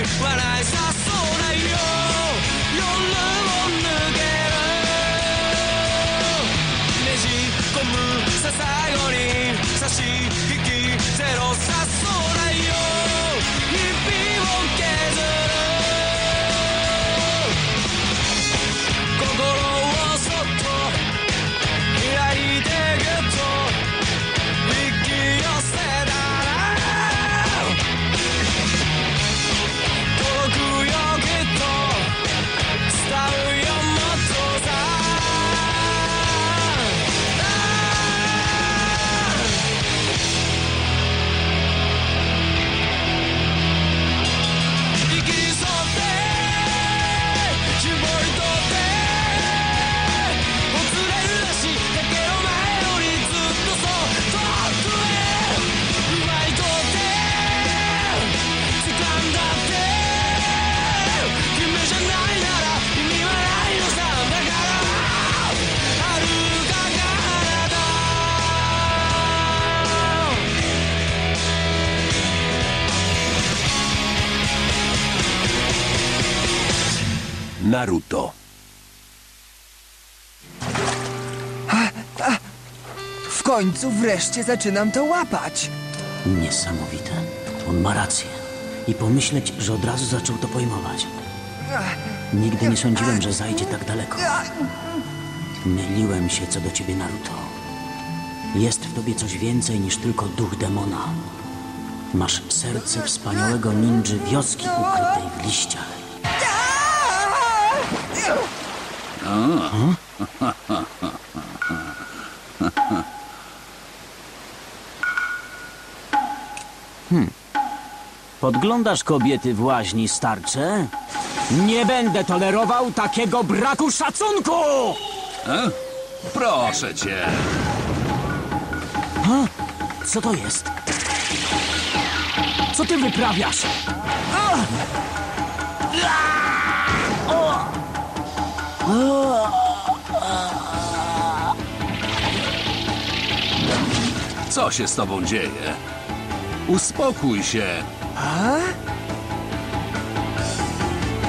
reflerai Naruto. W końcu wreszcie zaczynam to łapać. Niesamowite. On ma rację. I pomyśleć, że od razu zaczął to pojmować. Nigdy nie sądziłem, że zajdzie tak daleko. Myliłem się co do ciebie, Naruto. Jest w tobie coś więcej niż tylko duch demona. Masz serce wspaniałego ninży wioski ukrytej w liściach. Podglądasz kobiety w łaźni starcze? Nie będę tolerował takiego braku szacunku! E? Proszę cię. Co to jest? Co ty wyprawiasz? Co się z tobą dzieje? Uspokój się.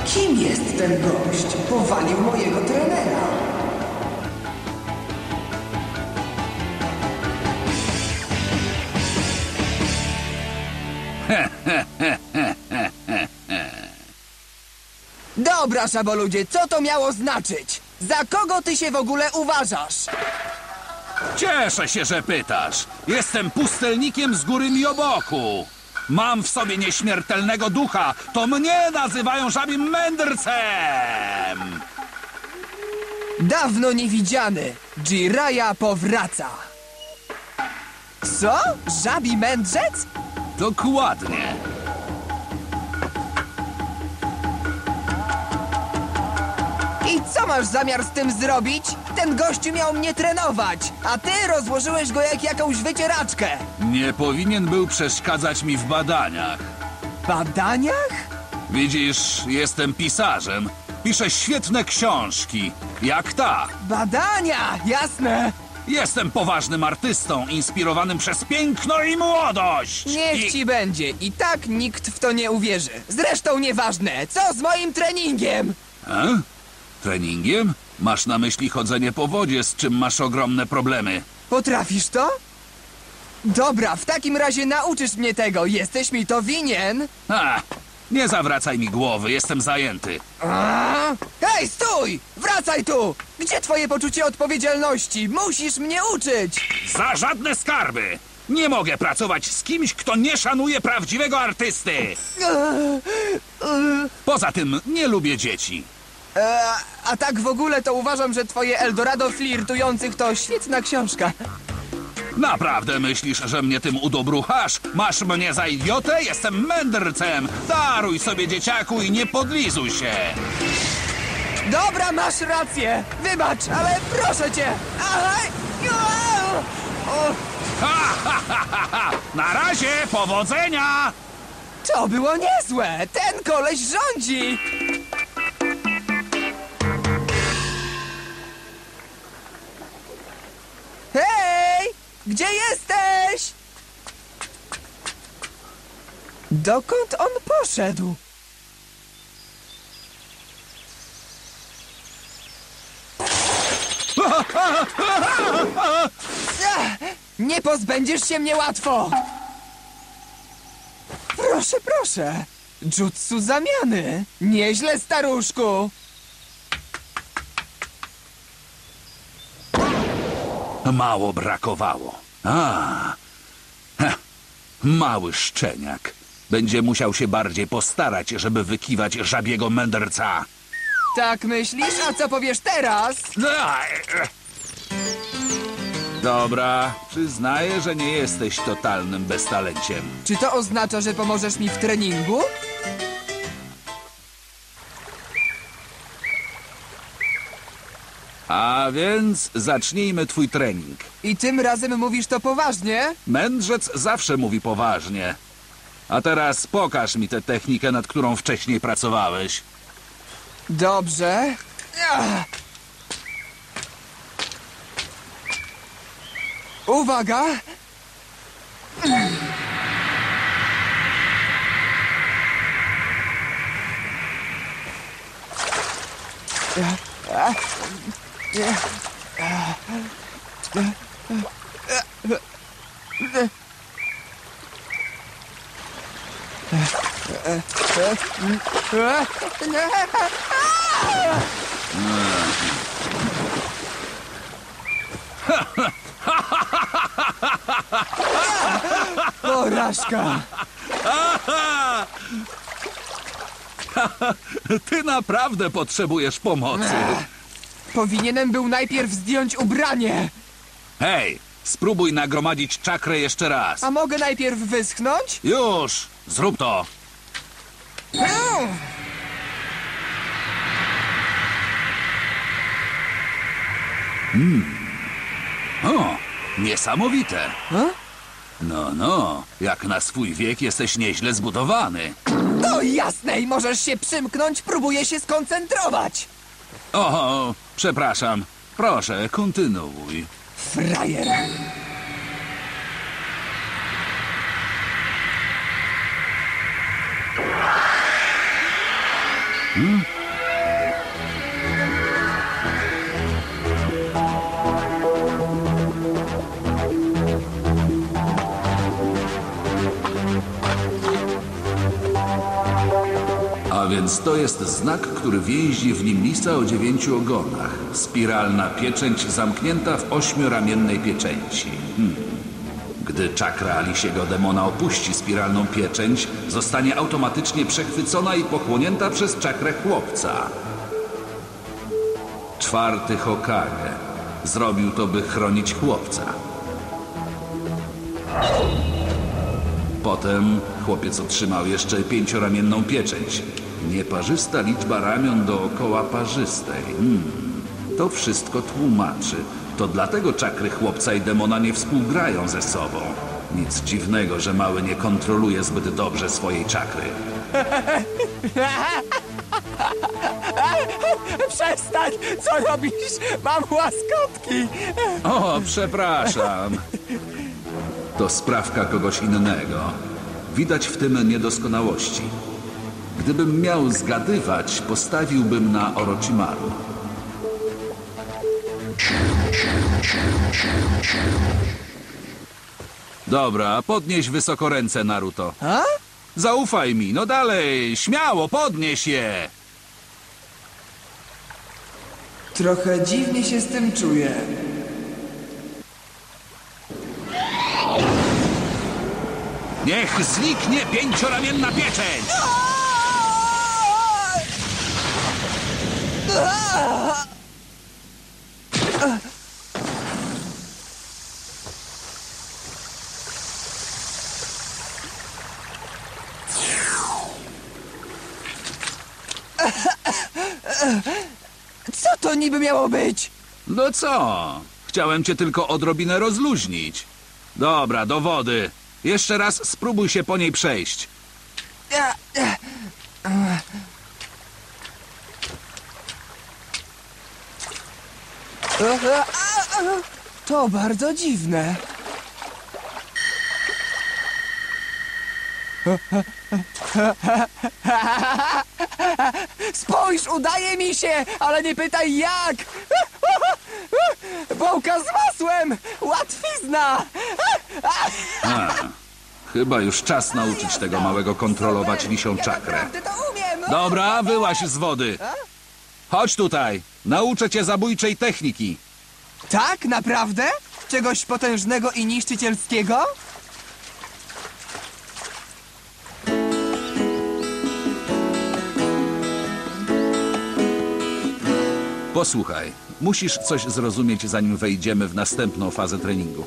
Kim jest ten gość? Powalił mojego trenera. Dobra, szaboludzie, co to miało znaczyć? Za kogo ty się w ogóle uważasz? Cieszę się, że pytasz. Jestem pustelnikiem z góry Mioboku. Mam w sobie nieśmiertelnego ducha. To mnie nazywają żabim mędrcem. Dawno niewidziany. Jiraya powraca. Co? Żabi mędrzec? Dokładnie. Co masz zamiar z tym zrobić? Ten gościu miał mnie trenować, a ty rozłożyłeś go jak jakąś wycieraczkę. Nie powinien był przeszkadzać mi w badaniach. Badaniach? Widzisz, jestem pisarzem. Piszę świetne książki. Jak ta. Badania, jasne. Jestem poważnym artystą, inspirowanym przez piękno i młodość. Niech I... ci będzie. I tak nikt w to nie uwierzy. Zresztą nieważne. Co z moim treningiem? E? Treningiem? Masz na myśli chodzenie po wodzie, z czym masz ogromne problemy. Potrafisz to? Dobra, w takim razie nauczysz mnie tego. Jesteś mi to winien. A, nie zawracaj mi głowy, jestem zajęty. A? Hej, stój! Wracaj tu! Gdzie twoje poczucie odpowiedzialności? Musisz mnie uczyć! Za żadne skarby! Nie mogę pracować z kimś, kto nie szanuje prawdziwego artysty. Poza tym nie lubię dzieci. E, a tak w ogóle to uważam, że twoje Eldorado flirtujących to świetna książka. Naprawdę myślisz, że mnie tym udobruchasz? Masz mnie za idiotę? Jestem mędrcem! Daruj sobie dzieciaku i nie podlizuj się! Dobra, masz rację! Wybacz, ale proszę cię! Aj! Au! O, Ha, ha, ha, ha, ha. Na razie, powodzenia! to było niezłe! Ten koleś rządzi! Gdzie jesteś? Dokąd on poszedł? Nie pozbędziesz się mnie łatwo! Proszę, proszę! Jutsu zamiany! Nieźle, staruszku! Mało brakowało. A, mały szczeniak. Będzie musiał się bardziej postarać, żeby wykiwać żabiego mędrca. Tak myślisz? A co powiesz teraz? Dobra, przyznaję, że nie jesteś totalnym beztalenciem. Czy to oznacza, że pomożesz mi w treningu? A więc zacznijmy twój trening. I tym razem mówisz to poważnie? Mędrzec zawsze mówi poważnie. A teraz pokaż mi tę technikę, nad którą wcześniej pracowałeś. Dobrze. Ach. Uwaga! Porażka! Ty naprawdę potrzebujesz pomocy. Powinienem był najpierw zdjąć ubranie. Hej, spróbuj nagromadzić czakrę jeszcze raz. A mogę najpierw wyschnąć? Już, zrób to. O, niesamowite. No, no, jak na swój wiek jesteś nieźle zbudowany. No jasne i możesz się przymknąć, próbuję się skoncentrować. O, przepraszam. Proszę, kontynuuj. Frajer. A to jest znak, który więzi w nim lisa o dziewięciu ogonach. Spiralna pieczęć zamknięta w ośmioramiennej pieczęci. Hmm. Gdy czakra lisiego demona opuści spiralną pieczęć, zostanie automatycznie przechwycona i pochłonięta przez czakrę chłopca. Czwarty Hokage. Zrobił to, by chronić chłopca. Potem chłopiec otrzymał jeszcze pięcioramienną pieczęć. Nieparzysta liczba ramion dookoła parzystej. Hmm. To wszystko tłumaczy. To dlatego czakry chłopca i demona nie współgrają ze sobą. Nic dziwnego, że mały nie kontroluje zbyt dobrze swojej czakry. Przestań! Co robisz? Mam łaskotki! O, przepraszam. To sprawka kogoś innego. Widać w tym niedoskonałości. Gdybym miał zgadywać, postawiłbym na Orochimaru. Dobra, podnieś wysoko ręce, Naruto. A? Zaufaj mi, no dalej, śmiało, podnieś je! Trochę dziwnie się z tym czuję. Niech zniknie pięcioramienna pieczęć! Co to niby miało być? No co? Chciałem cię tylko odrobinę rozluźnić. Dobra, do wody. Jeszcze raz spróbuj się po niej przejść. To bardzo dziwne. Spójrz, udaje mi się, ale nie pytaj jak. Bułka z masłem! Łatwizna! Chyba już czas nauczyć tego małego kontrolować lisią czakrę. Naprawdę to umiem! Dobra, wyłaź z wody. Chodź tutaj. Nauczę cię zabójczej techniki. Tak, naprawdę? Czegoś potężnego i niszczycielskiego? Posłuchaj, musisz coś zrozumieć, zanim wejdziemy w następną fazę treningu.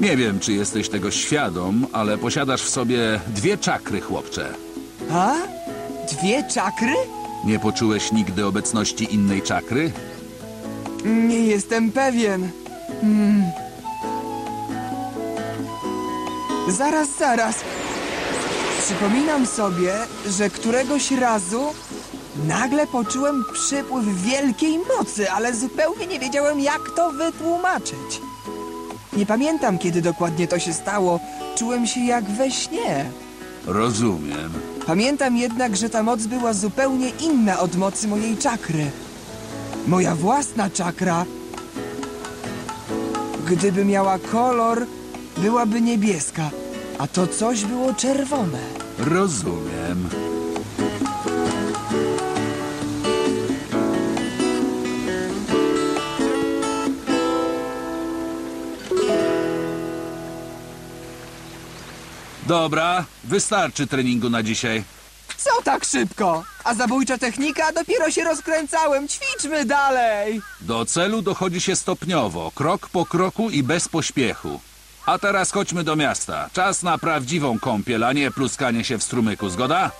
Nie wiem, czy jesteś tego świadom, ale posiadasz w sobie dwie czakry, chłopcze. A? Dwie czakry? Nie poczułeś nigdy obecności innej czakry? Nie jestem pewien. Hmm. Zaraz, zaraz. Przypominam sobie, że któregoś razu nagle poczułem przypływ wielkiej mocy, ale zupełnie nie wiedziałem, jak to wytłumaczyć. Nie pamiętam, kiedy dokładnie to się stało. Czułem się jak we śnie. Rozumiem. Pamiętam jednak, że ta moc była zupełnie inna od mocy mojej czakry. Moja własna czakra, gdyby miała kolor, byłaby niebieska, a to coś było czerwone. Rozumiem. Dobra, wystarczy treningu na dzisiaj. Co tak szybko? A zabójcza technika? Dopiero się rozkręcałem. Ćwiczmy dalej. Do celu dochodzi się stopniowo, krok po kroku i bez pośpiechu. A teraz chodźmy do miasta. Czas na prawdziwą kąpiel, a nie pluskanie się w strumyku, zgoda?